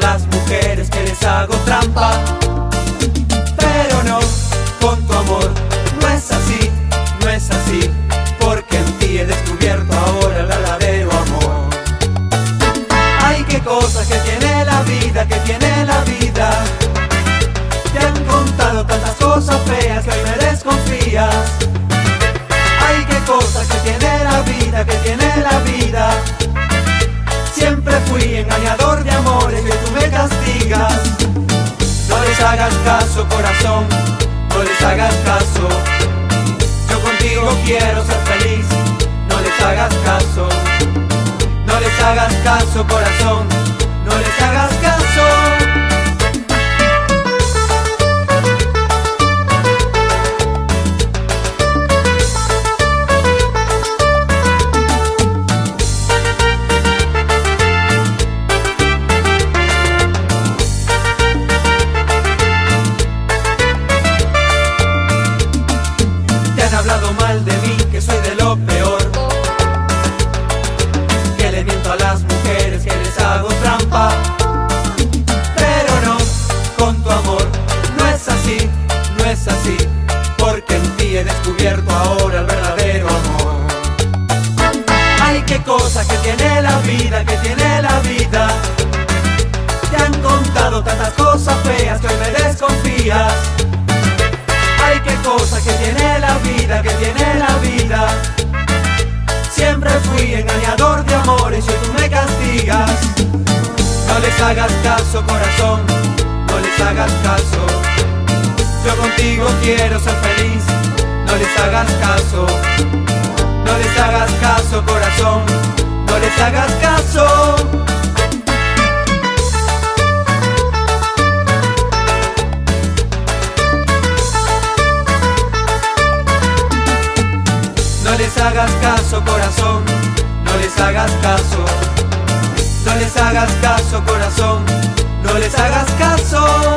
las mujeres que les hago trampa. engañador de amores que tú me castigas. No les hagas caso, corazón, no les hagas caso. Yo contigo quiero ser feliz, no les hagas caso. No les hagas caso, corazón hablado mal de mí, que soy de lo peor. Que le miento a las mujeres, que les hago trampa. Pero no, con tu amor, no es así, no es así. Porque en ti he descubierto ahora el verdadero amor. Ay, qué cosa que tiene la vida, que tiene la vida. Te han contado tantas cosas feas que tiene la vida. Siempre fui engañador de amores y hoy tú me castigas. No les hagas caso, corazón, no les hagas caso. Yo contigo quiero ser feliz, no les hagas caso. Hagas caso, corazón, no les hagas caso. No les hagas caso, corazón, no les hagas caso.